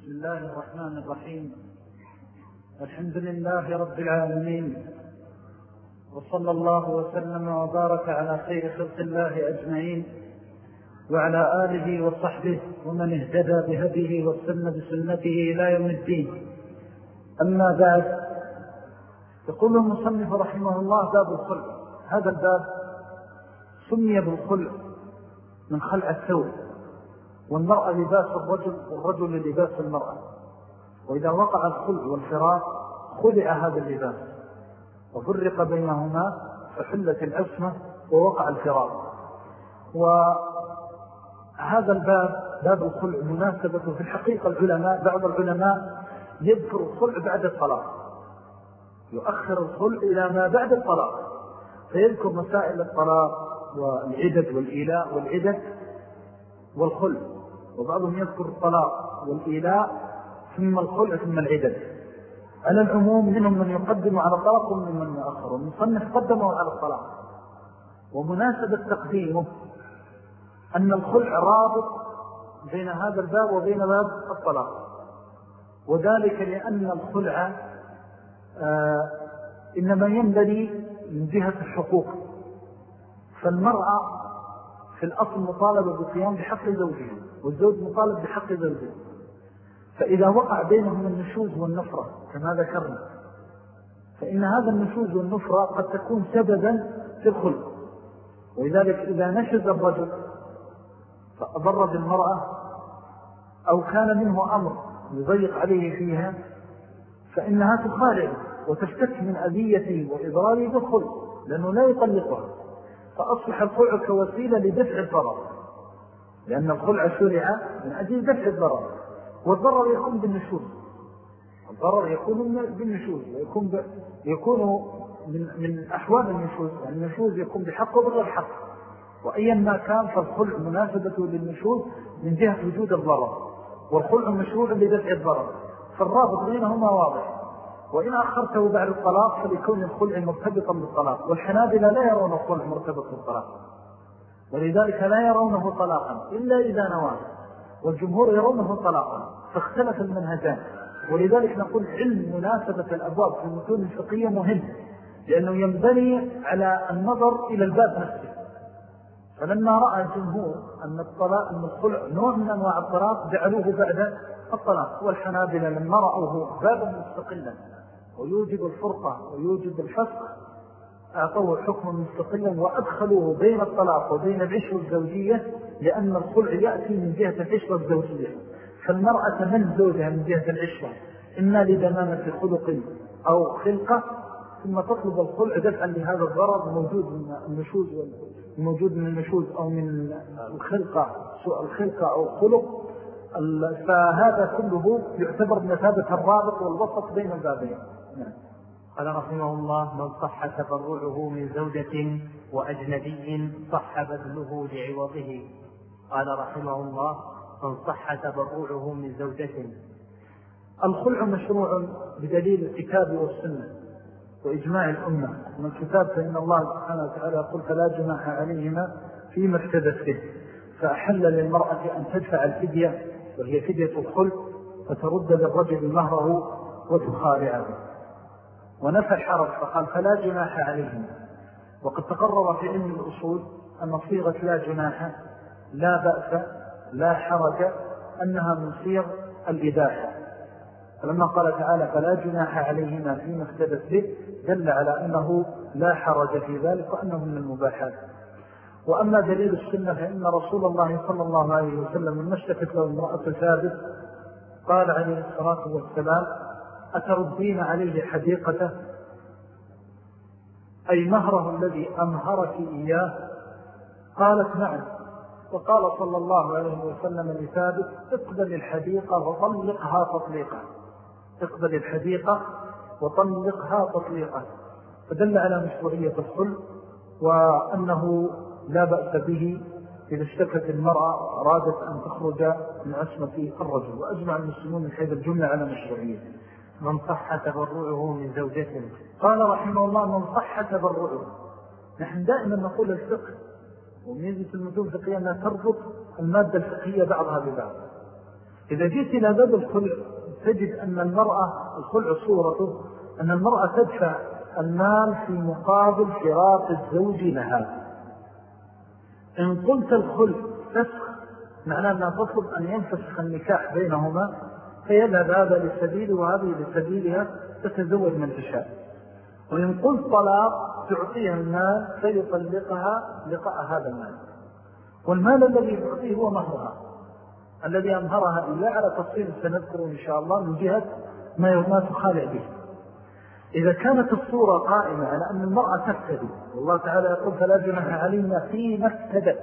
بسم الله الرحمن الرحيم. الحمد لله رب العالمين. وصلى الله وسلم وبارك على خير خلق الله أجمعين وعلى آله وصحبه ومن اهتدى بهديه والسنة بسنته إلى يوم الدين. أما بعد يقول المصنف رحمه الله باب الخلع هذا الباب سمي بالخلع من خلع الثوب. والمرأة لباس الرجل والرجل لباس المرأة. وإذا وقع الخلع والفراق خلع هذا اللباس. وفرق بينهما فحلت العصمة ووقع الفراق وهذا الباب باب الخلع مناسبة في الحقيقة العلماء بعض العلماء يذكر الخلع بعد الطلاق. يؤخر الخلع إلى ما بعد الطلاق. فيذكر مسائل الطلاق والعدد والإيلاء والعدد والخلع. وبعضهم يذكر الطلاق والإيلاء ثم الخلع ثم العدد على العموم منهم من يقدم على الطلاق ومن من يؤخر ومصنف قدمه على الطلاق. ومناسبة تقديمه أن الخلع رابط بين هذا الباب وبين باب الطلاق. وذلك لأن الخلع آه إنما ينبني من جهة الحقوق. فالمرأة في الأصل مطالبة بالقيام بحق زوجها والزوج مطالب بحق زوجها فإذا وقع بينهم النشوز والنفرة كما ذكرنا فإن هذا النشوز والنفرة قد تكون سببا في الخلق. ولذلك إذا نشز الرجل فأضر بالمرأة أو كان منه أمر يضيق عليه فيها فإنها تخالع وتفتك من أذيته وإضراره بالخلق لأنه لا يطلقها. فأصبح الخلع كوسيلة لدفع الضرر. لأن الخلع شرع من أجل دفع الضرر. والضرر يكون بالنشوز. الضرر يكون بالنشوز. ويكون ب... يكون من, من أحوال النشوز. يعني النشوز يكون بحق وبغير حق. وأيا ما كان فالخلع مناسبته للنشوز من جهة وجود الضرر. والخلع مشروع لدفع الضرر. فالرابط بينهما واضح. وإن أخرته بعد الطلاق فليكون الخلع مرتبطا بالطلاق والحنابلة لا يرون الخلع مرتبط بالطلاق. ولذلك لا يرونه طلاقا إلا إذا نواه والجمهور يرونه طلاقا فاختلف المنهجان. ولذلك نقول علم مناسبة الأبواب في المتون الفقهية مهم لأنه ينبني على النظر إلى الباب نفسه. فلما رأى الجمهور أن الطلاق أن الخلع نوع من أنواع الطلاق جعلوه بعد الطلاق والحنابلة لما رأوه بابا مستقلا. ويوجد الفرقة ويوجد الفسق أعطوه حكما مستقلا وأدخلوه بين الطلاق وبين العشر الزوجية لأن الخلع يأتي من جهة العشرة الزوجية. فالمرأة من زوجها من جهة العشرة؟ إما لدمامة خلق أو خلقة ثم تطلب الخلع دفعا لهذا الضرر موجود من النشوز موجود من النشوز أو من الخلقة سوء الخلقة أو خلق. فهذا كله يعتبر بمثابة الرابط والوسط بين البابين. نعم. قال رحمه الله من صح تبرعه من زوجة وأجنبي صح بذله لعوضه. قال رحمه الله من صح تبرعه من زوجة. الخلع مشروع بدليل الكتاب والسنة وإجماع الأمة. من الكتاب فإن الله سبحانه وتعالى يقول فلا جناح عليهما فيما افتدت به. فأحل للمرأة أن تدفع الفدية وهي فدية الخلع فترد للرجل مهره وتخارعه ونفى الحرج فقال فلا جناح عليهم. وقد تقرر في علم الأصول أن صيغة لا جناح لا بأس لا حرج أنها من صيغ الإباحة. فلما قال تعالى فلا جناح عليهما فيما اختدت به دل على أنه لا حرج في ذلك وأنه من المباحات. وأما دليل السنة فإن رسول الله صلى الله عليه وسلم من مشتكت له امرأة ثابت قال عليه الصلاة والسلام أتردين عليه حديقته؟ أي مهره الذي أمهرك إياه؟ قالت نعم. وقال صلى الله عليه وسلم لثابت اقبل الحديقة وطلقها تطليقا. اقبل الحديقة وطلقها تطليقا. فدل على مشروعية الصلح وأنه لا بأس به إذا اشتكت المرأة أرادت أن تخرج من عصمة الرجل وأجمع المسلمون من حيث الجملة على مشروعية. من صح تبرعه من زوجته قال رحمه الله من صح تبرعه نحن دائما نقول الفقه وميزة المتون الفقهية أنها تربط المادة الفقهية بعضها ببعض. إذا جئت إلى باب الخلع تجد أن المرأة الخلع صورته أن المرأة تدفع المال في مقابل فراق الزوج لها. إن قلت الخلع فسخ معناه أنها تطلب أن ينفسخ النكاح بينهما فيذهب هذا للسبيل وهذه لسبيلها تتزوج من تشاء. وإن قلت طلاق تعطيها المال فيطلقها لقاء هذا المال. والمال الذي تعطيه هو مهرها. الذي أمهرها إلا على تفصيل سنذكره إن شاء الله من جهة ما ما تخالع به. إذا كانت الصورة قائمة على أن المرأة تفتدي والله تعالى يقول فلا جنح علينا فيما افتدت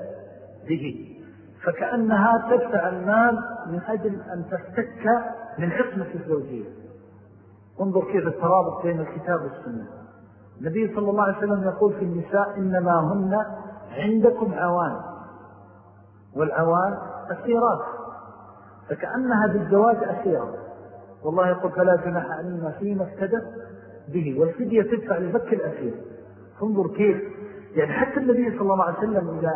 به. فكأنها تدفع المال من أجل أن تفتك من عصمة الزوجية. انظر كيف الترابط بين الكتاب والسنة. النبي صلى الله عليه وسلم يقول في النساء إنما هن عندكم عوان. والعوان أسيرات. فكأنها بالزواج أسيرة. والله يقول فلا جناح علينا فيما افتدت به والفدية تدفع لفك الأسير انظر كيف. يعني حتى النبي صلى الله عليه وسلم إذا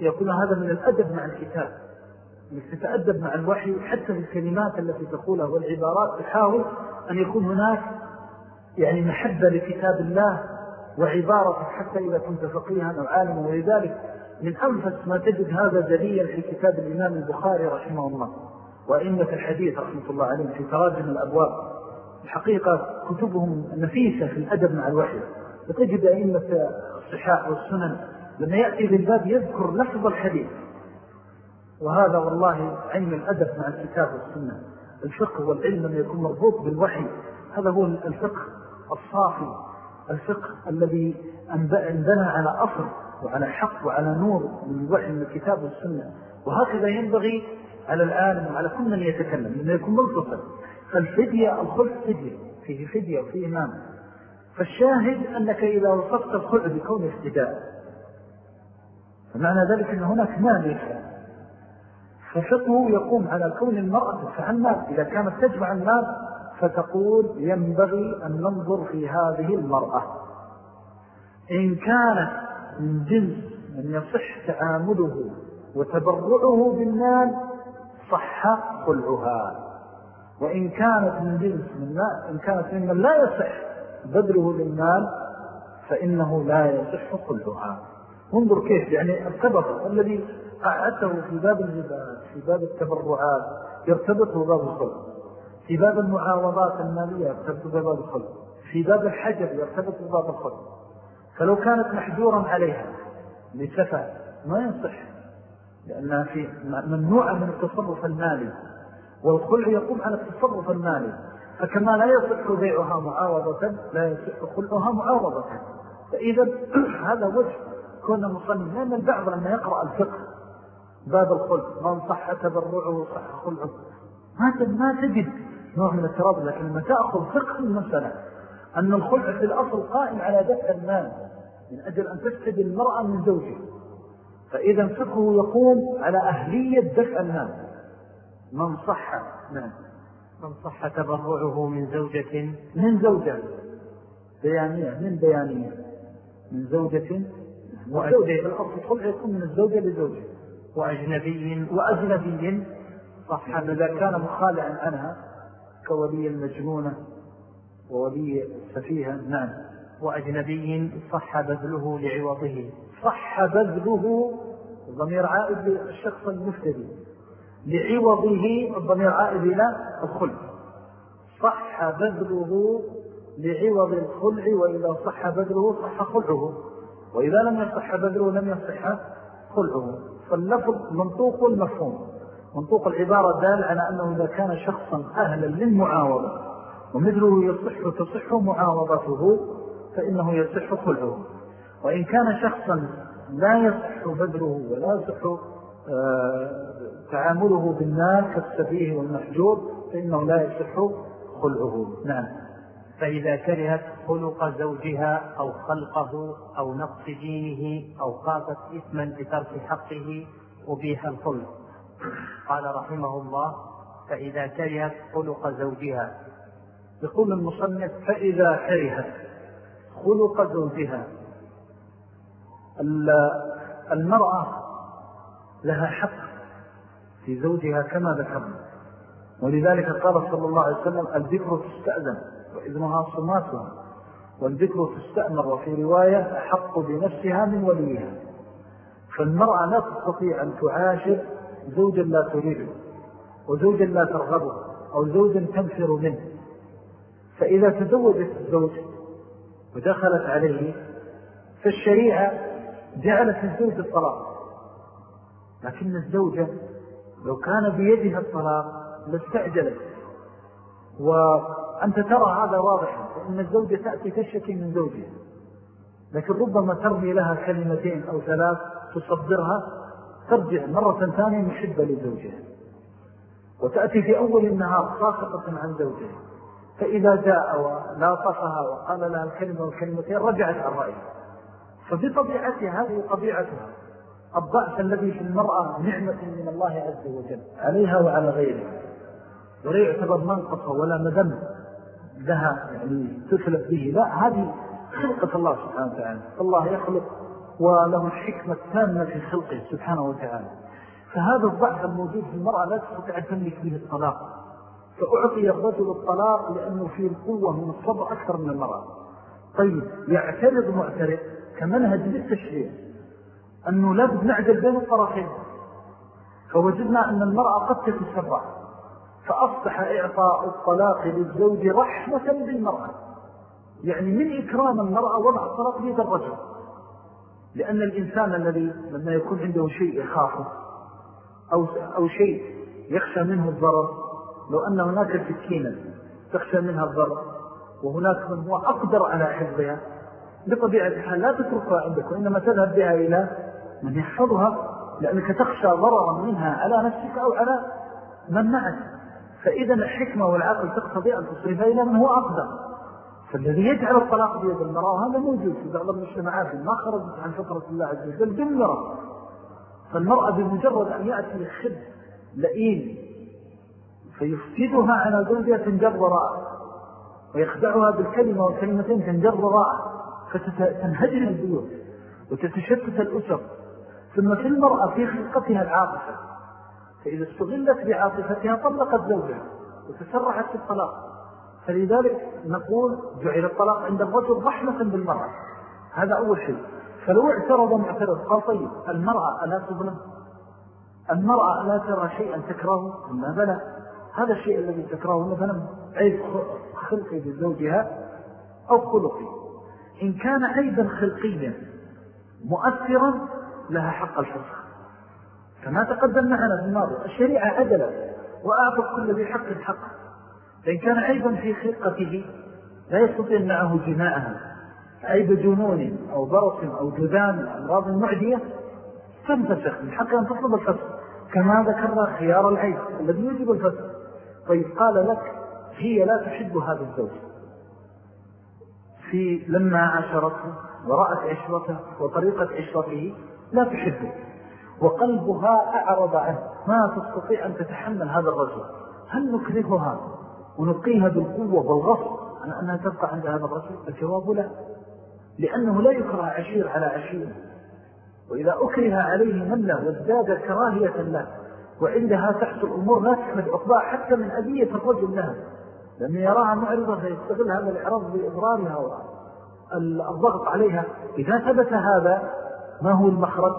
يقول هذا من الأدب مع الكتاب. تتأدب مع الوحي حتى في الكلمات التي تقولها والعبارات تحاول أن يكون هناك يعني محبة لكتاب الله وعبارة حتى إذا كنت فقيها أو عالما. ولذلك من أنفس ما تجد هذا جليا في كتاب الإمام البخاري رحمه الله. وإنة الحديث رحمة الله عليه في تراجم الأبواب. الحقيقة كتبهم نفيسة في الأدب مع الوحي. وتجد أئمة الصحاح والسنن لما يأتي بالباب يذكر لفظ الحديث. وهذا والله علم الأدب مع الكتاب والسنة. الفقه والعلم أن يكون مربوط بالوحي. هذا هو الفقه الصافي. الفقه الذي أنبنى على أصل وعلى حق وعلى نور من الوحي من الكتاب والسنة. وهكذا ينبغي على العالم وعلى كل من يتكلم لأنه يكون ملتصل فالفدية الخلق فدية فيه فدية وفيه إمام فالشاهد أنك إذا وصفت الخلق بكون افتداء. فمعنى ذلك أن هناك مال يفعل ففقه يقوم على كون المرأة تدفع المال. إذا كانت تجمع المال فتقول ينبغي أن ننظر في هذه المرأة. إن كانت من جنس من يصح تعامله وتبرعه بالمال صح خلعها. وإن كانت من جنس من إن كانت ممن لا يصح بدله بالمال فإنه لا يصح خلعها انظر كيف يعني السبب الذي قعدته في باب الجبال في باب التبرعات يرتبطه باب الخلق. في باب المعاوضات المالية يرتبط بباب الخلق. في باب الحجر يرتبط بباب الخلق. فلو كانت محجورا عليها لسفة ما ينصح لأنها في ممنوعة من التصرف المالي. والخلع يقوم على التصرف المالي. فكما لا يصح بيعها معاوضة لا يصح خلعها معاوضة. فإذا هذا وجه كنا مصنف لأن البعض لما يقرأ الفقه. باب الخلق من صح تبرعه صح خلعه. ما تجد نوع من التراب لكن لما تأخذ فقه المسألة. أن الخلع في الأصل قائم على دفع المال من أجل أن تفسد المرأة من زوجها. فإذا فقه يقوم على أهلية دفع المال. من صح نعم. من صح تبرعه من زوجة؟ من زوجة. بيانية. من بيانية؟ من زوجة؟ وزوجة الأصل يكون من الزوجة لزوجة. وأجنبي؟ وأجنبي. صح. إذا كان مخالعا عنها كولي المجنونة وولي السفيهة نعم. وأجنبي؟ صح بذله لعوضه. صح بذله الضمير عائد للشخص المفتدي. لعوضه الضمير عائد إلى الخلع. صح بذله لعوض الخلع وإذا صح بذله صح خلعه. وإذا لم يصح بذله لم يصح خلعه. فاللفظ منطوق المفهوم منطوق العبارة دال على أنه إذا كان شخصا أهلا للمعاوضة ومثله يصح تصح معاوضته فإنه يصح خلعه. وإن كان شخصا لا يصح بذله ولا يصح تعامله بالناس كالسفيه والمحجور فإنه لا يصح خلعه. نعم. فإذا كرهت خلق زوجها أو خلقه أو نقص دينه أو خافت إثما بترك حقه أبيح الخلق. قال رحمه الله فإذا كرهت خلق زوجها. يقول المصنف فإذا كرهت خلق زوجها. المرأة لها حق في زوجها كما ذكرنا. ولذلك قال صلى الله عليه وسلم الذكر تستأذن وإذنها صماتها والذكر تستأمر وفي رواية أحق بنفسها من وليها. فالمرأة لا تستطيع أن تعاشر زوجا لا تريده وزوجا لا ترغبه أو زوجا تنفر منه. فإذا تزوجت الزوج ودخلت عليه فالشريعة جعلت الزوج الطلاق. لكن الزوجة لو كان بيدها الطلاق لاستعجلت. وأنت ترى هذا واضحا فإن الزوجة تأتي تشكي من زوجها. لكن ربما ترمي لها كلمتين أو ثلاث تصدرها ترجع مرة ثانية محبة لزوجها. وتأتي في أول النهار ساقطة عن زوجها. فإذا جاء ولاطفها وقال لها الكلمة والكلمتين رجعت عن رأيها. فبطبيعتها هذه طبيعتها. الضعف الذي في المرأة نعمة من الله عز وجل. عليها وعلى غيرها. ولا يعتبر منقصة ولا مذنب لها يعني تسلف به. لا هذه خلقة الله سبحانه وتعالى. الله يخلق وله الحكمة التامة في خلقه سبحانه وتعالى. فهذا الضعف الموجود في المرأة لا تستطيع أن تملك به الطلاق. فأعطي الرجل الطلاق لأنه فيه القوة من الصبر أكثر من المرأة. طيب يعترض معترض كمنهج للتشريع أنه لابد نعدل بين الطرفين. فوجدنا أن المرأة قد تتسرع. فأصبح إعطاء الطلاق للزوج رحمة بالمرأة. يعني من إكرام المرأة وضع الطلاق بيد الرجل. لأن الإنسان الذي لما يكون عنده شيء يخافه أو, أو شيء يخشى منه الضرر لو أن هناك سكينة تخشى منها الضرر وهناك من هو أقدر على حفظها بطبيعة الحال لا تتركها عندك وإنما تذهب بها إلى من يحفظها لأنك تخشى ضررا منها على نفسك أو على من معك. فإذا الحكمة والعقل تقتضي أن تصرفها إلى من هو أقدر. فالذي يجعل الطلاق بيد المرأة هذا موجود في بعض المجتمعات ما خرجت عن فطرة الله عز وجل جمرة فالمرأة بمجرد أن يأتي خب لئيم فيفسدها على زوجها تنجر وراء ويخدعها بالكلمة والكلمتين تنجر وراء فتنهجر البيوت وتتشتت الأسر. ثم في المرأة في خلقتها العاطفة. فإذا استغلت بعاطفتها طلقت زوجها وتسرعت في الطلاق. فلذلك نقول جعل الطلاق عند الرجل رحمة بالمرأة. هذا أول شيء. فلو اعترض معترض قال طيب المرأة ألا تظلم؟ المرأة لا ترى شيئا تكرهه؟ أما بلى. هذا الشيء الذي تكرهه مثلا عيب خلقي بزوجها أو خلقي. إن كان عيبا خلقيا مؤثرا لها حق الفسخ كما تقدم معنا في الماضي الشريعة عدلت وأعطت كل ذي حق الحق. فإن كان عيبا في خلقته لا يستطيع معه جماعها عيب جنون أو برص أو جذام أمراض معدية تنفسخ. من حق أن تطلب الفسخ. كما ذكرنا خيار العيب الذي يجب الفسخ. طيب قال لك هي لا تحب هذا الزوج. في لما عاشرته ورأت عشرته وطريقة عشرته لا تحبه. وقلبها أعرض عنه. ما تستطيع أن تتحمل هذا الرجل. هل نكرهها ونقيها بالقوة والغصب عن أنها تبقى عند هذا الرجل؟ الجواب لا. لأنه لا يكره عشير على عشير. وإذا أكره عليه له وازداد كراهية له وعندها تحت الأمور لا تحمد عقباء حتى من أبية الرجل لها. لأنه يراها معرضة فيستغل هذا الإعراض بإضرارها والضغط عليها. إذا ثبت هذا ما هو المخرج؟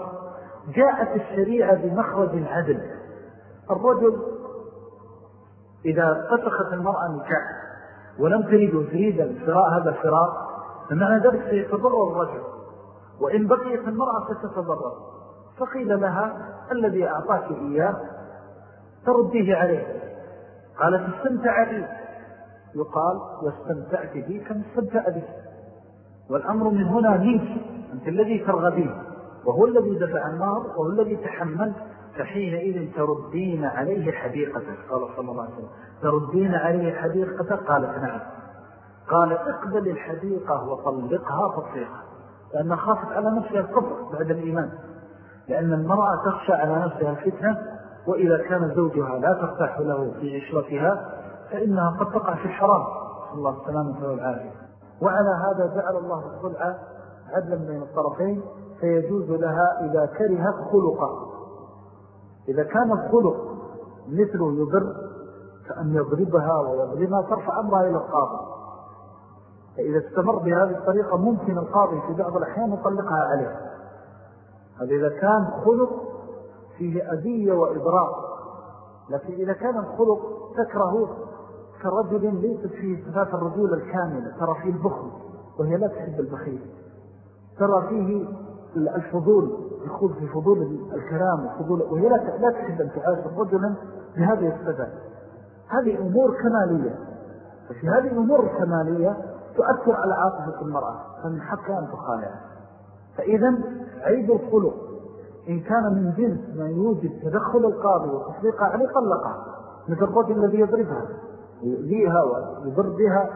جاءت الشريعة بمخرج العدل. الرجل إذا فسخت المرأة نكاح ولم تريد وتريد الفراء هذا الفراء فمعنى ذلك سيتضرر الرجل. وإن بقيت المرأة ستتضرر. فقيل لها الذي أعطاك إياه ترديه عليه. قالت استمتع بي. يقال واستمتعت بي كم استمتع بي والأمر من هنا منك. أنت الذي ترغبين. وهو الذي دفع النار وهو الذي تحمل فحينئذ تردين عليه حديقته قال صلى الله عليه وسلم تردين عليه حديقته قالت نعم. قال اقبل الحديقة وطلقها تطليقها لأنها خافت على نفسها الكفر بعد الإيمان. لأن المرأة تخشى على نفسها الفتنة وإذا كان زوجها لا ترتاح له في عشرتها فإنها قد تقع في الحرام. الله السلامة والعافية. وعلى هذا جعل الله الخلع عدلا بين الطرفين فيجوز لها إذا كرهت خلقا إذا كان الخلق مثله يبر كأن يضربها ويضربها ترفع أمرها إلى القاضي. فإذا استمر بهذه الطريقة ممكن القاضي في بعض الأحيان يطلقها عليه. هذا إذا كان خلق فيه أذية وإضرار لكن إذا كان الخلق تكره كرجل ليست فيه صفات الرجولة الكاملة ترى فيه البخل وهي لا تحب البخيل. ترى فيه الفضول يخوض في فضول الكلام وفضول وهي لا تحب أن تعاشر رجلا بهذه الصفات هذه أمور كمالية. ففي هذه الأمور الكمالية تؤثر على عاطفة المرأة فمن حقها أن تخالعها. فإذا عيب الخلق. إن كان من جنس ما يوجد تدخل القاضي وتصديقها عليه طلقها مثل الرجل الذي يضربها ويؤذيها ويضر بها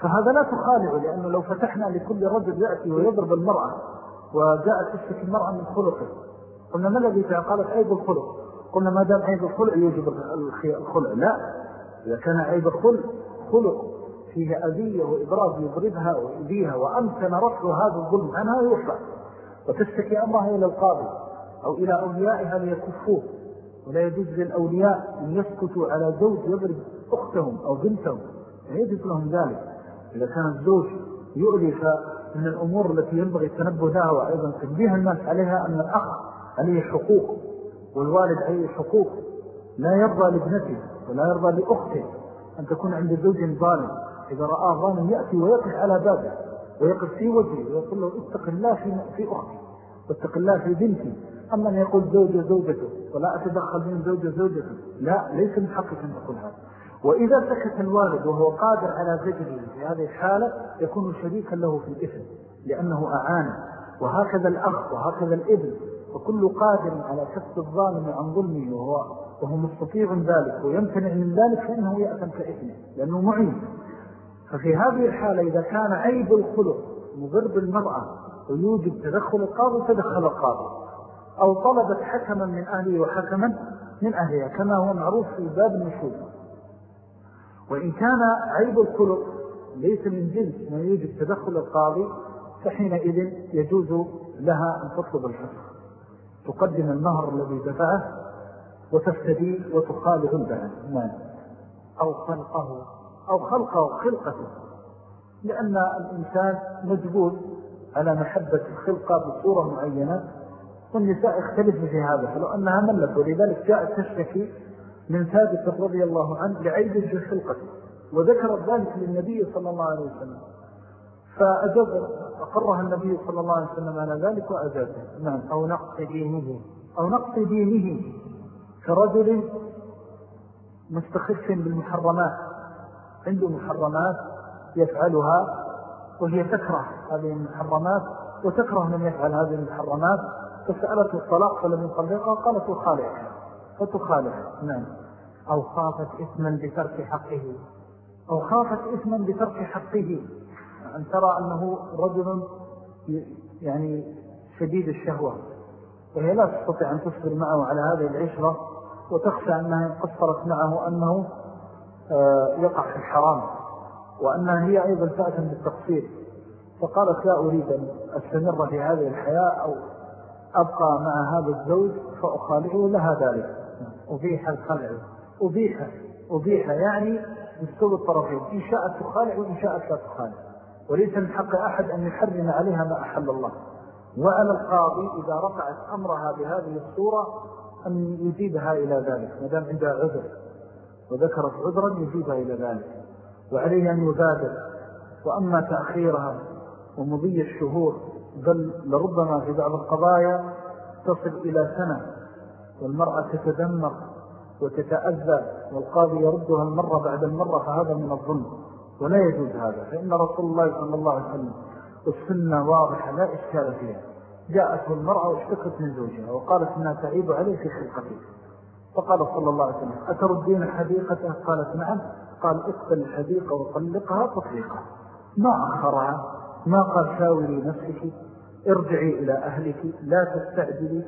فهذا لا تخالع لأنه لو فتحنا لكل رجل يأتي ويضرب المرأة وجاءت تشتكي المرأة من خلقه. قلنا ما الذي قالت عيب الخلق. قلنا ما دام عيب الخلق يجب الخلق. لا. إذا كان عيب الخلق خلق فيه أذية وإبراز يضربها ويؤذيها وأمكن رفع هذا الظلم. عنها يرفع وتشتكي أمرها إلى القاضي أو إلى أوليائها ليكفوه. ولا يجوز للأولياء أن يسكتوا على زوج يضرب أختهم أو بنتهم. لا يجوز لهم ذلك. إذا كان الزوج يؤذي فمن الأمور التي ينبغي التنبه لها وأيضا تنبيه الناس عليها أن الأخ عليه حقوق والوالد عليه حقوق. لا يرضى لابنته ولا يرضى لأخته أن تكون عند زوج ظالم. إذا رأى ظالم يأتي ويقف على بابه ويقف في وجهه ويقول له اتق الله في أختي واتق الله في بنتي. أما أن يقول زوجة زوجته ولا أتدخل من زوجة زوجته. لا ليس من حقك أن تقول هذا. وإذا سكت الوالد وهو قادر على زجره في هذه الحالة يكون شريكا له في الإثم لأنه أعان وهكذا الأخ وهكذا الابن وكل قادر على كسب الظالم عن ظلمه وهو, وهو مستطيع ذلك ويمتنع من ذلك فإنه يأتم كإثمه لأنه معين. ففي هذه الحالة إذا كان عيب الخلق مضر بالمرأة ويوجد تدخل القاضي تدخل القاضي. أو طلبت حكما من أهله وحكما من أهلها كما هو معروف في باب النشوذ وإن كان عيب الخلق ليس من جنس ما يوجد تدخل القاضي فحينئذ يجوز لها أن تطلب الحكم تقدم المهر الذي دفعه وتفتدي وتخالف البعد نعم. أو خلقه. أو خلقه خلقته. لأن الإنسان مجبول على محبة الخلقة بصورة معينة والنساء اختلفوا في هذا فلو أنها ملت ولذلك جاءت تشتكي من ثابت رضي الله عنه لعيب في خلقته وذكرت ذلك للنبي صلى الله عليه وسلم. فأجاب أقرها النبي صلى الله عليه وسلم على ذلك وأجابه نعم أو نقص دينه أو نقص دينه كرجل مستخف بالمحرمات عنده محرمات يفعلها وهي تكره هذه المحرمات وتكره من يفعل هذه المحرمات فسألته الطلاق فلم يطلقها قالت تخالعها فتخالع نعم. أو خافت إثما بترك حقه. أو خافت إثما بترك حقه. أن ترى أنه رجل يعني شديد الشهوة. وهي لا تستطيع أن تصبر معه على هذه العشرة وتخشى أنها قصرت معه أنه آه، يقع في الحرام. وأنها هي أيضا تأتم بالتقصير. فقالت لا أريد أن أستمر في هذه الحياة أو أبقى مع هذا الزوج فأخالعه لها ذلك. أبيح الخلع. أبيح أبيح يعني مستوى الطرفين. إن شاءت تخالع وإن شاءت لا تخالع. وليس من حق أحد أن يحرم عليها ما أحل الله. وعلى القاضي إذا رفعت أمرها بهذه الصورة أن يجيبها إلى ذلك مدام عندها عذر. وذكرت عذرا يجيبها إلى ذلك. وعليه أن يبادر. وأما تأخيرها ومضي الشهور بل لربما في بعض القضايا تصل إلى سنة. والمرأة تتدمر وتتأذى والقاضي يردها المرة بعد المرة فهذا من الظلم ولا يجوز هذا. فإن رسول الله صلى الله عليه وسلم السنة واضحة لا إشكال فيها. جاءته المرأة واشتكت من زوجها وقالت إنها تعيب عليه في خلقته فقال صلى الله عليه وسلم أتردين الحديقة قالت نعم. قال اقتل الحديقة وطلقها تطليقها. ما أخرها؟ ما قال شاوري نفسك ارجعي إلى أهلك لا تستعجلي.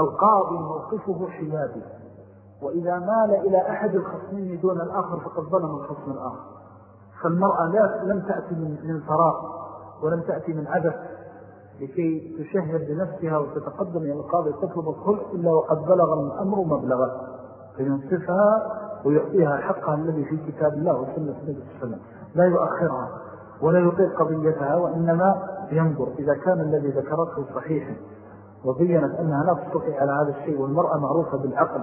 القاضي موقفه حيادي وإذا مال إلى أحد الخصمين دون الآخر فقد ظلم الخصم الآخر. فالمرأة لا لم تأتي من فراغ ولم تأتي من عدف لكي تشهر بنفسها وتتقدم. إلى القاضي تطلب الخلق إلا وقد بلغ الأمر مبلغا. فينصفها ويعطيها حقها الذي في كتاب الله وسنة النبي صلى الله عليه وسلم. لا يؤخرها ولا يطيق قضيتها وإنما ينظر إذا كان الذي ذكرته صحيحا. وبينت أنها لا تستطيع على هذا الشيء والمرأة معروفة بالعقل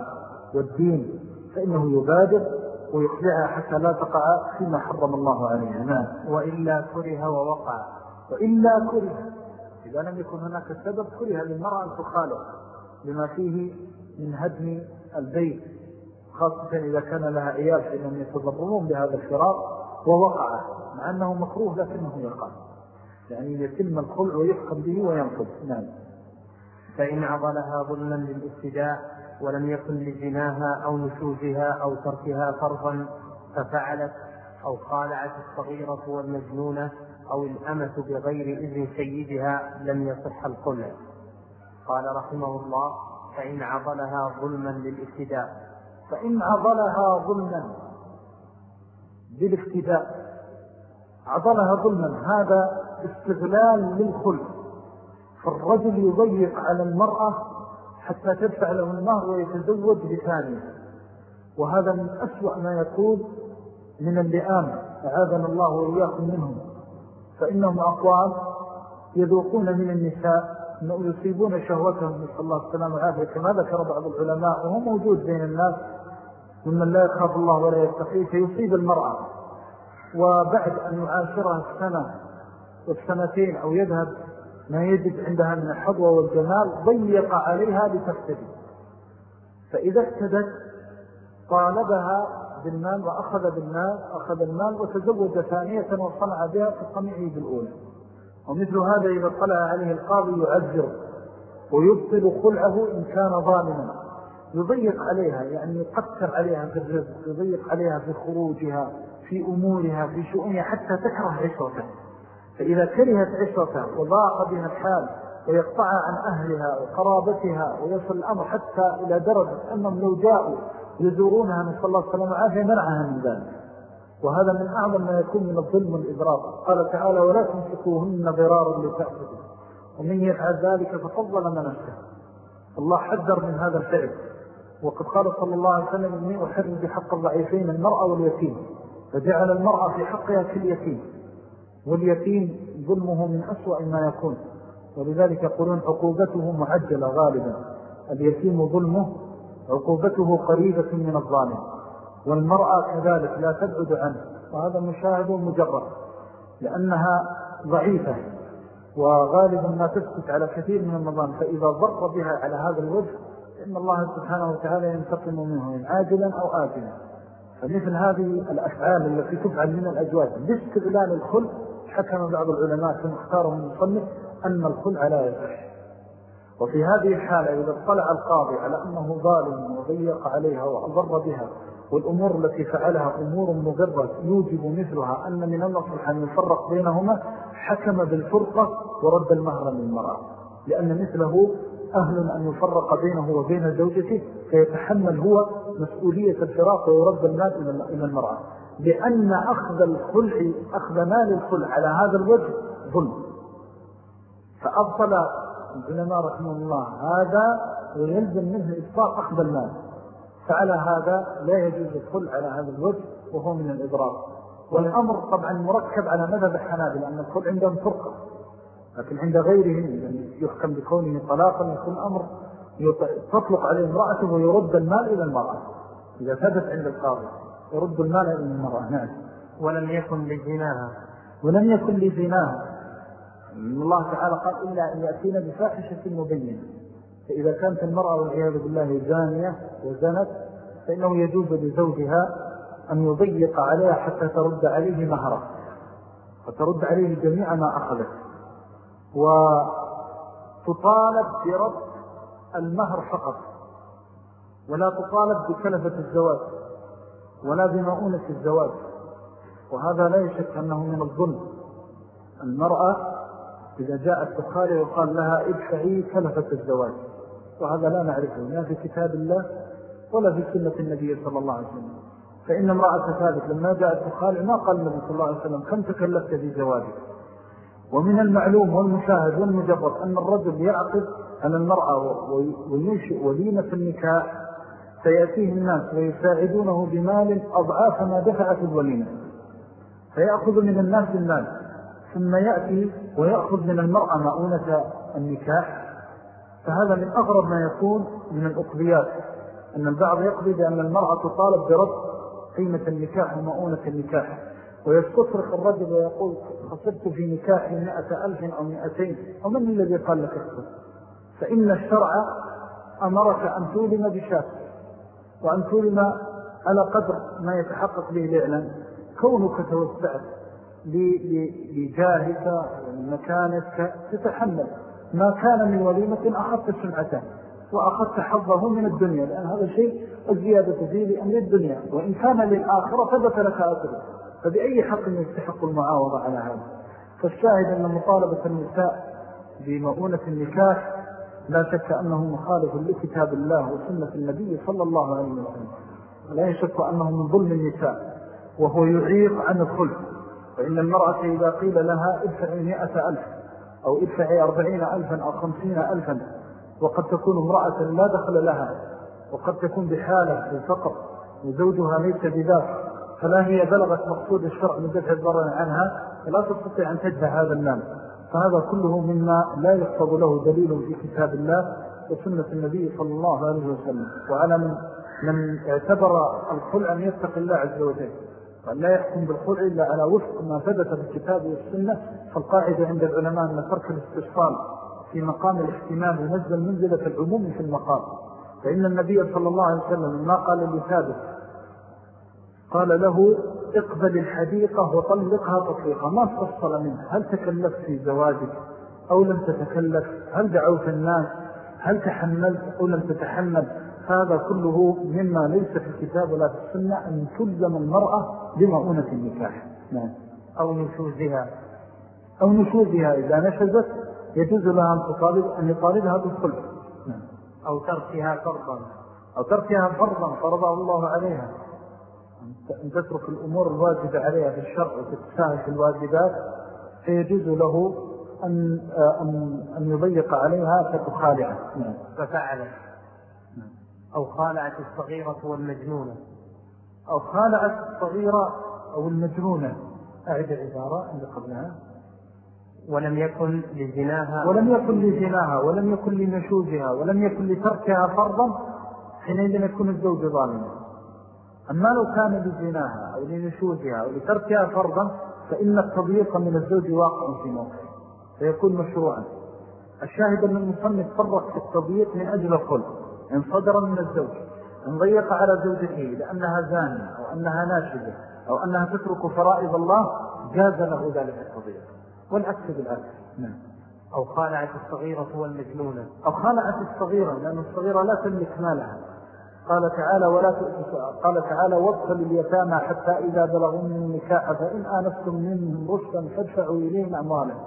والدين فإنه يبادر ويخلعها حتى لا تقع فيما حرم الله عليها. نعم. وإلا كره ووقع. وإلا كره. إذا لم يكن هناك سبب كره للمرأة أن تخالف لما فيه من هدم البيت خاصة إذا كان لها عيال فإنهم يتضررون بهذا الفراق ووقع مع أنه مكروه لكنه يقع. يعني يتم الخلع ويحكم به وينقض نعم. فإن عضلها ظلما للابتداء ولم يكن لزناها أو نشوزها أو تركها فرضا ففعلت أو خالعت الصغيرة والمجنونة أو الأمة بغير إذن سيدها لم يصح الخلع قال رحمه الله فإن عضلها ظلما للابتداء. فإن عضلها ظلما بالافتداء عضلها ظلما هذا استغلال للخلق. فالرجل يضيق على المرأة حتى تدفع له المهر ويتزوج بثانية. وهذا من أسوأ ما يكون من اللئام. أعاذنا الله وإياكم منهم. فإنهم أقوام يذوقون من النساء أنه يصيبون شهوتهم. نسأل الله السلام والعافية. كما ذكر بعض العلماء وهو موجود بين الناس ممن لا يخاف الله ولا يتقيه فيصيب المرأة. وبعد أن يعاشرها السنة والسنتين أو يذهب ما يجد عندها من الحظوة والجمال ضيق عليها لتفتدي فإذا افتدت طالبها بالمال وأخذ بالمال أخذ المال وتزوج ثانية وصنع بها كصنعه بالأولى ومثل هذا إذا طلع عليه القاضي يعذر ويبطل خلعه إن كان ظالما. يضيق عليها يعني يقتر عليها في الرزق يضيق عليها في خروجها في أمورها في شؤونها حتى تكره عشرته فإذا كرهت عشرته وضاق بها الحال ويقطعها عن أهلها وقرابتها ويصل الأمر حتى إلى درجة أنهم لو جاءوا يزورونها نسأل الله السلام عافية منعها من ذلك. وهذا من أعظم ما يكون من الظلم والإضرار قال تعالى ولا تنفقوهن ضرارا لتأخذوا. ومن يفعل ذلك ففضل من نفسه الله حذر من هذا الفعل. وقد قال صلى الله عليه وسلم إني أحرم بحق الضعيفين المرأة واليتيم. فجعل المرأة في حقها كاليتيم واليتيم ظلمه من أسوأ ما يكون. ولذلك يقولون عقوبته معجلة غالبا. اليتيم ظلمه عقوبته قريبة من الظالم. والمرأة كذلك لا تبعد عنه. وهذا مشاهد مجرد لأنها ضعيفة. وغالبا ما تسكت على كثير من المظالم فإذا ضر بها على هذا الوجه إن الله سبحانه وتعالى ينتقم منه عاجلا أو آجلا. فمثل هذه الأفعال التي تفعل من الأجواز باستغلال الخلق حكم بعض العلماء كما اختاره المصنف أن الخلع لا يصح. وفي هذه الحالة إذا اطلع القاضي على أنه ظالم وضيق عليها وأضر بها والأمور التي فعلها أمور مجرد يوجب مثلها أن من النصح أن يفرق بينهما حكم بالفرقة ورد المهر للمرأة لأن مثله أهل أن يفرق بينه وبين زوجته فيتحمل هو مسؤولية الفراق ويرد المال إلى المرأة. لأن أخذ الخلع أخذ مال الخلع على هذا الوجه ظلم. فأبطل العلماء رحمه الله هذا ويلزم منه إبطاء أخذ المال. فعلى هذا لا يجوز الخلع على هذا الوجه وهو من الإضرار والأمر طبعا مركب على مذهب الحنابل لأن الخلع عندهم فرقة. لكن عند غيرهم يحكم بكونه طلاقا يكون أمر تطلق عليه امرأته ويرد المال إلى المرأة. إذا ثبت عند القاضي. يرد المال إلى المرأة. نعم. ولم يكن لزناها ولم يكن لزناها الله تعالى قال إلا أن يأتينا بفاحشة مبينة. فإذا كانت المرأة والعياذ بالله زانية وزنت فإنه يجوز لزوجها أن يضيق عليها حتى ترد عليه مهرة. وترد عليه جميع ما أخذت. وتطالب برد المهر فقط. ولا تطالب بكلفة الزواج. ولا بمؤونة الزواج. وهذا لا يشك أنه من الظلم. المرأة إذا جاءت تخالي وقال لها ادفعي كلفة الزواج. وهذا لا نعرفه لا في كتاب الله ولا في سنة النبي صلى الله عليه وسلم. فإن امرأة ثابت لما جاءت تخالي ما قال النبي صلى الله عليه وسلم كم تكلفت في زواجك ومن المعلوم والمشاهد والمجرد أن الرجل يعقد على المرأة وينشئ وليمة النكاح فيأتيه الناس ويساعدونه بمال أضعاف ما دفع في الوليمة. فيأخذ من الناس المال ثم يأتي ويأخذ من المرأة مؤونة النكاح. فهذا من أغرب ما يكون من الأقضيات أن البعض يقضي بأن المرأة تطالب برد قيمة النكاح ومؤونة النكاح. ويستصرخ الرجل ويقول خسرت في نكاحي مئة ألف أو مئتين ومن الذي قال لك اخسر؟ فإن الشرع أمرك أن تولم بشاك وأن تولم على قدر ما يتحقق به الإعلان كونك توسعت لجاهك ومكانك تتحمل ما كان من وليمة أخذت سمعته وأخذت حظه من الدنيا. لأن هذا شيء الزيادة فيه لأمر الدنيا. وإن كان للآخرة فبت لك أجره فبأي حق يستحق المعاوضة على هذا؟ فالشاهد أن مطالبة النساء بمؤونة النكاح لا شك أنه مخالف لكتاب الله وسنة النبي صلى الله عليه وسلم. ولا يشك أنه من ظلم النساء وهو يعيق عن الخلق فإن المرأة إذا قيل لها ادفعي مئة ألف أو ادفعي أربعين ألفا أو خمسين ألفا وقد تكون امرأة لا دخل لها وقد تكون بحالة الفقر وزوجها ليس بذاك. فلا هي بلغت مقصود الشرع من دفع الضرر عنها فلا تستطيع أن تدفع هذا المال. فهذا كله مما لا يحفظ له دليل في كتاب الله وسنة النبي صلى الله عليه وسلم. وعلى من, من اعتبر الخلع أن يتق الله عز وجل. وأن لا يحكم بالخلع إلا على وفق ما ثبت في الكتاب والسنة. فالقاعدة عند العلماء أن ترك الاستشفال في مقام الاحتمال ينزل منزلة العموم في المقام. فإن النبي صلى الله عليه وسلم ما قال لثابت قال له اقبل الحديقة وطلقها تطليقا ما فصل منها. هل تكلفت في زواجك أو لم تتكلف؟ هل دعوت الناس؟ هل تحملت أو لم تتحمل؟ هذا كله مما ليس في الكتاب ولا في السنة. أن تلزم المرأة بمؤونة النكاح. نعم. أو نشوزها. أو نشوزها. إذا نشزت يجوز لها أن تطالب أن يطالبها بالخلق نعم. أو تركها فرضا. أو تركها فرضا فرضه الله عليها. أن تترك الأمور الواجبة عليها في الشرع وتتساهل في الواجبات فيجوز له أن, أن, أن يضيق عليها فتخالعه نعم. ففعلت نعم. أو خالعت الصغيرة والمجنونة. أو خالعت الصغيرة أو المجنونة. أعد العبارة اللي قبلها. ولم يكن لزناها. ولم يكن لزناها ولم يكن لنشوزها ولم يكن لتركها فرضا حينئذ يكون الزوج ظالما. أما لو كان لزناها أو لنشوزها أو لتركها فرضا فإن التضييق من الزوج واقع في موقع فيكون مشروعا. الشاهد أن المصنف فرق في التضييق من أجل الخلق إن صدر من الزوج إن ضيق على زوجته لأنها زانية أو أنها ناشدة أو أنها تترك فرائض الله جاز له ذلك التضييق. والعكس بالعكس. نعم. أو خالعت الصغيرة والمجنونة. أو خالعت الصغيرة لأن الصغيرة لا تملك مالها. قال تعالى ولا قال تعالى وابخل اليتامى حتى إذا بلغوا من النكاح فإن آنستم منهم رشدا فادفعوا إليهم أموالهم.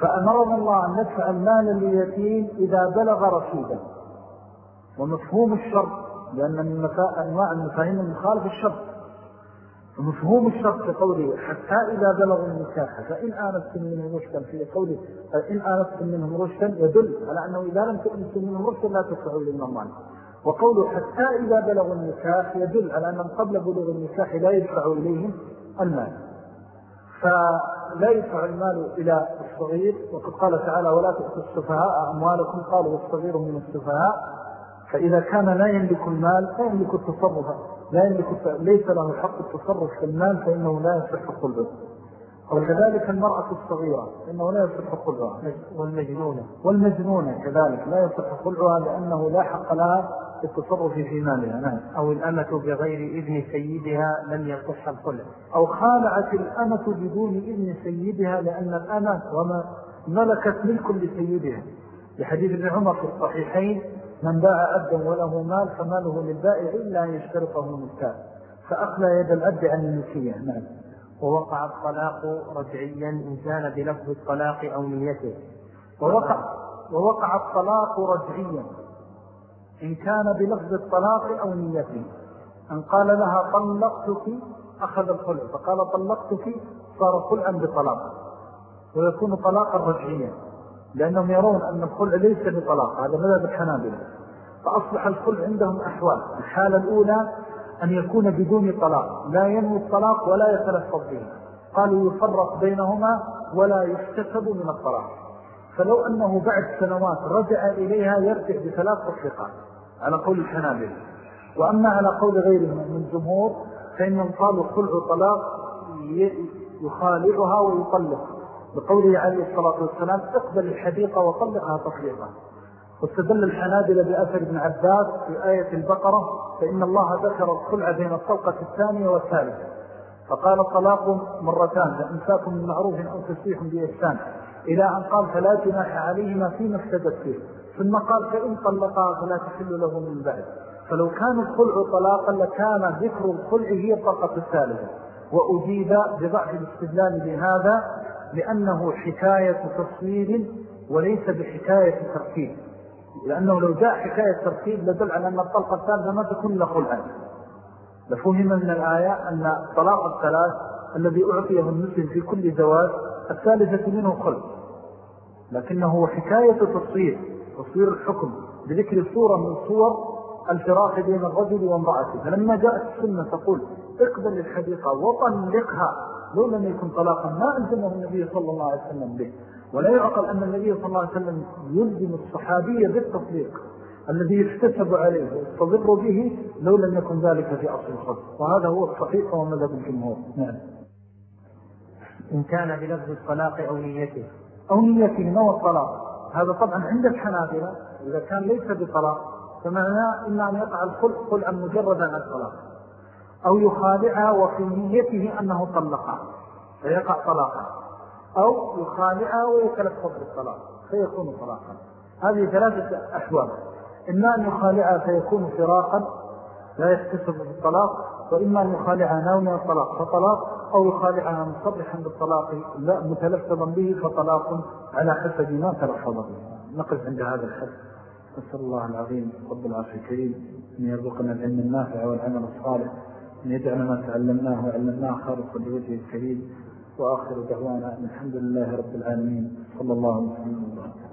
فأمرنا الله أن ندفع المال لليتيم إذا بلغ رشيدا. ومفهوم الشرط لأن من أنواع المفاهيم المخالف الشرط. مفهوم الشرط في قوله حتى إذا بلغوا النكاح فإن آنستم منهم رشدا في قوله فإن آنستم منهم رشدا يدل على أنه إذا لم تؤنسوا منهم رشدا لا تدفعوا للمرمان وقوله حتى إذا بلغوا النكاح يدل على أنهم قبل بلوغ النكاح لا يدفعوا إليهم المال. فلا يدفع المال إلى الصغير وقد قال تعالى ولا تؤتوا السفهاء أموالكم. قالوا الصغير من السفهاء. فإذا كان لا يملك المال لا يملك التصرف. لا يملك ليس له حق التصرف في المال فإنه لا يصح قلبه. وكذلك المرأة الصغيرة فإنه لا يصح قلبها والمجنونة. والمجنونة كذلك لا يصح قلبها لأنه لا حق لها التصرف في مالها. نعم. أو الأمة بغير إذن سيدها لم يصح الخلع. أو خالعت الأمة بدون إذن سيدها لأن الأمة وما ملكت ملك لسيدها. لحديث ابن عمر في الصحيحين من باع عبدا وله مال فماله للبائع إلا أن يشترطه ملكان فأخلى يد العبد عن الملكية نعم. ووقع الطلاق رجعيا إن كان بلفظ الطلاق أو نيته. ووقع, ووقع الطلاق رجعيا إن كان بلفظ الطلاق أو نيته. أن قال لها طلقتك أخذ الخلع. فقال طلقتك صار خلعا بطلاق. ويكون طلاقا رجعيا. لأنهم يرون أن الخلع ليس بطلاق هذا مذهب الحنابلة. فأصبح الخلع عندهم أحوال. الحالة الأولى أن يكون بدون طلاق. لا ينوي الطلاق ولا يتلفظ به قالوا يفرق بينهما ولا يحتسب من الطلاق. فلو أنه بعد سنوات رجع إليها يرجع بثلاث تطلقات على قول الحنابل وأما على قول غيرهم من الجمهور فإنهم قالوا خلع طلاق يخالعها ويطلق. بقوله عليه الصلاة والسلام اقبل الحديقة وطلقها تطليقا. واستدل الحنابل بأثر ابن عباس في آية البقرة فإن الله ذكر الخلع بين الطلقة الثانية والثالثة. فقال الطلاق مرتان فإنساكم من معروف أو تسريح بإحسان. إلى أن قال فلا جناح عليهما فيما افتدت فيه. ثم قال فإن طلقها فلا تحل له من بعد. فلو كان الخلع طلاقا لكان ذكر الخلع هي الطلقة الثالثة. وأجيب بضعف الاستدلال بهذا لأنه حكاية تصوير وليس بحكاية تركيب لأنه لو جاء حكاية تركيب لدل على أن الطلقة الثالثة ما تكون إلا خلعا. لفهم من الآية أن طلاق الثلاث الذي أعطيه المسلم في كل زواج الثالثة منه خلق لكنه حكاية تصوير تصوير الحكم بذكر صورة من صور الفراق بين الرجل وامرأته. فلما جاءت السنة تقول اقبل الحديقة وطلقها. لو لم يكن طلاقا ما ألزمه النبي صلى الله عليه وسلم به. ولا يعقل أن النبي صلى الله عليه وسلم يلزم الصحابية بالتطليق الذي يحتسب عليه ويستضر به لو لم يكن ذلك في أصل الخلق وهذا هو الصحيح ومذهب الجمهور. نعم. إن كان بلفظ الطلاق أو نيته. أو نيته هو الطلاق؟ هذا طبعا عند الحنابلة. إذا كان ليس بطلاق فمعناه إما أن يقع الخلق خلعا مجردا عن الطلاق. أو يخالعها وفي نيته أنه طلقها فيقع طلاقا أو يخالعها ويتلفظ بالطلاق فيكون طلاقا هذه ثلاثة أحوال. إما أن يخالعها فيكون فراقا لا يحتسب بالطلاق وإما أن يخالعها ناوي الطلاق فطلاق أو يخالعها مصرحا بالطلاق لا متلفظا به فطلاق على حسب ما تلفظ به. نقف عند هذا الحد. نسأل الله العظيم رب العرش الكريم أن يرزقنا العلم النافع والعمل الصالح أن يجعل ما تعلمناه وعلمناه خالصا لوجهه الكريم وآخر دعوانا الحمد لله رب العالمين. صلى الله عليه وسلم.